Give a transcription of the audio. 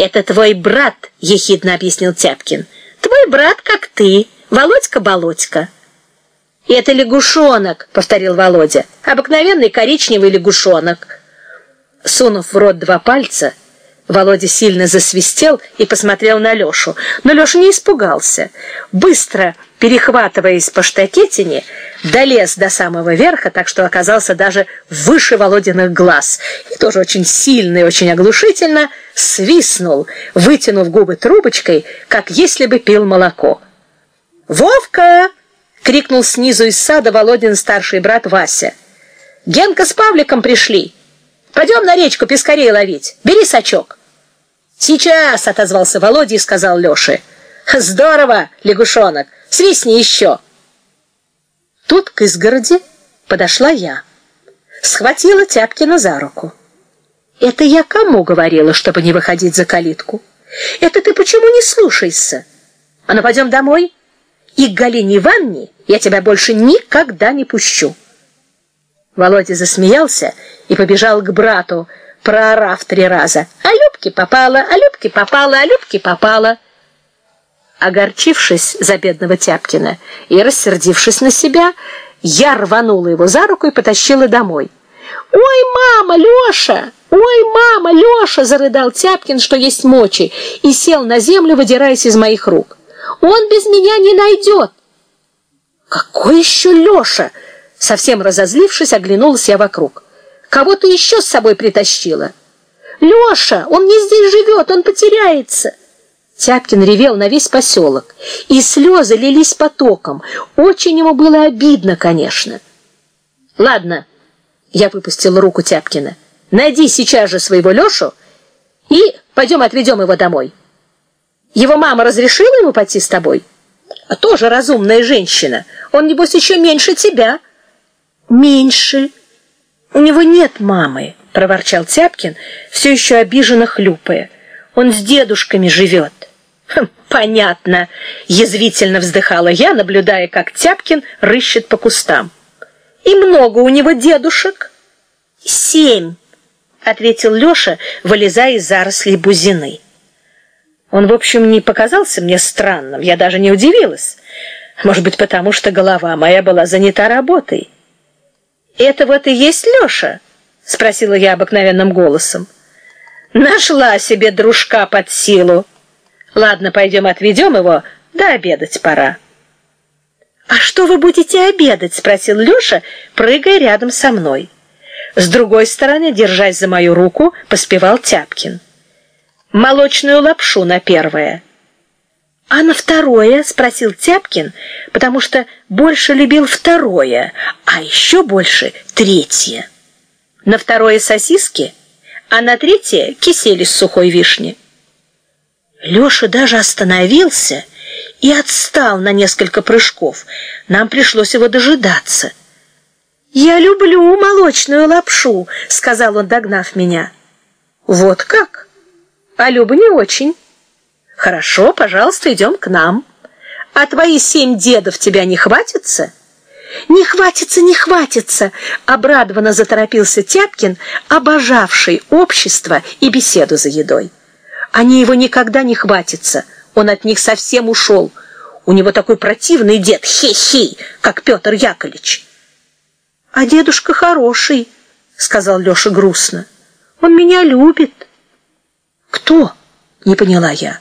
Это твой брат, ехидно объяснил Тяпкин. Твой брат, как ты, Володька-болодька. Это лягушонок, повторил Володя. Обыкновенный коричневый лягушонок. Сунув в рот два пальца, Володя сильно засвистел и посмотрел на Лёшу. Но Лёша не испугался. Быстро перехватываясь по штакетине, долез до самого верха, так что оказался даже выше Володиных глаз. И тоже очень сильно и очень оглушительно свистнул, вытянув губы трубочкой, как если бы пил молоко. «Вовка!» — крикнул снизу из сада Володин старший брат Вася. «Генка с Павликом пришли. Пойдем на речку пескарей ловить. Бери сачок». «Сейчас!» — отозвался Володя и сказал Лёше. «Здорово, лягушонок! Свистни еще!» Тут к изгороди подошла я. Схватила Тяпкина за руку. «Это я кому говорила, чтобы не выходить за калитку? Это ты почему не слушаешься? А ну, пойдем домой, и к Галине Ивановне я тебя больше никогда не пущу». Володя засмеялся и побежал к брату, проорав три раза. «А Любке попала, а Любке попала, а Любке попала!» Огорчившись за бедного Тяпкина и рассердившись на себя, я рванула его за руку и потащила домой. «Ой, мама, Лёша! Ой, мама, Лёша!» зарыдал Тяпкин, что есть мочи, и сел на землю, выдираясь из моих рук. «Он без меня не найдет!» «Какой еще Лёша?» Совсем разозлившись, оглянулась я вокруг. «Кого ты еще с собой притащила?» «Лёша! Он не здесь живет, он потеряется!» Тяпкин ревел на весь поселок, и слезы лились потоком. Очень ему было обидно, конечно. Ладно, я выпустил руку Тяпкина. Найди сейчас же своего Лёшу и пойдем отведем его домой. Его мама разрешила ему пойти с тобой? А тоже разумная женщина. Он небось еще меньше тебя. Меньше. У него нет мамы, проворчал Тяпкин, все еще обиженно хлюпая. Он с дедушками живет. Хм, понятно, язвительно вздыхала я, наблюдая, как Тяпкин рыщет по кустам. И много у него дедушек? Семь, ответил Лёша, вылезая из зарослей бузины. Он, в общем, не показался мне странным, я даже не удивилась. Может быть, потому что голова моя была занята работой. Это вот и есть Лёша? спросила я обыкновенным голосом. Нашла себе дружка под силу. Ладно, пойдем отведем его, да обедать пора. А что вы будете обедать, спросил Лёша, прыгая рядом со мной. С другой стороны, держась за мою руку, поспевал Тяпкин. Молочную лапшу на первое. А на второе, спросил Тяпкин, потому что больше любил второе, а еще больше третье. На второе сосиски, а на третье кисель из сухой вишни. Лёша даже остановился и отстал на несколько прыжков. Нам пришлось его дожидаться. «Я люблю молочную лапшу», — сказал он, догнав меня. «Вот как? А Люба не очень. Хорошо, пожалуйста, идем к нам. А твои семь дедов тебя не хватится?» «Не хватится, не хватится!» — обрадованно заторопился Тяпкин, обожавший общество и беседу за едой. Они его никогда не хватятся. Он от них совсем ушел. У него такой противный дед, хе-хей, как Петр Яковлевич. А дедушка хороший, сказал Лёша грустно. Он меня любит. Кто? Не поняла я.